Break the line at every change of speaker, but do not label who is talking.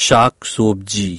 শাক সবজি